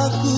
aku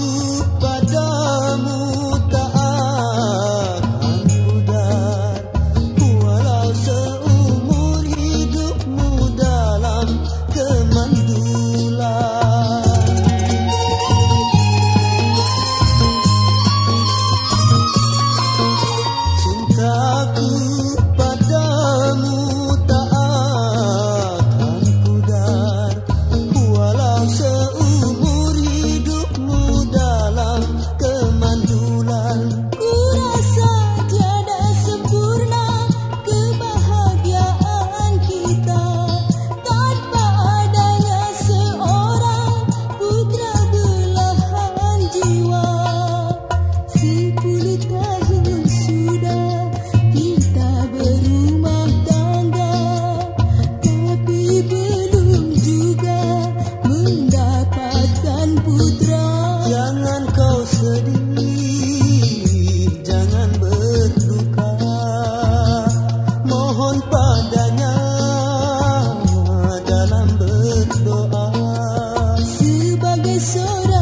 mohon padanya dalam berdoa. Sebagai seorang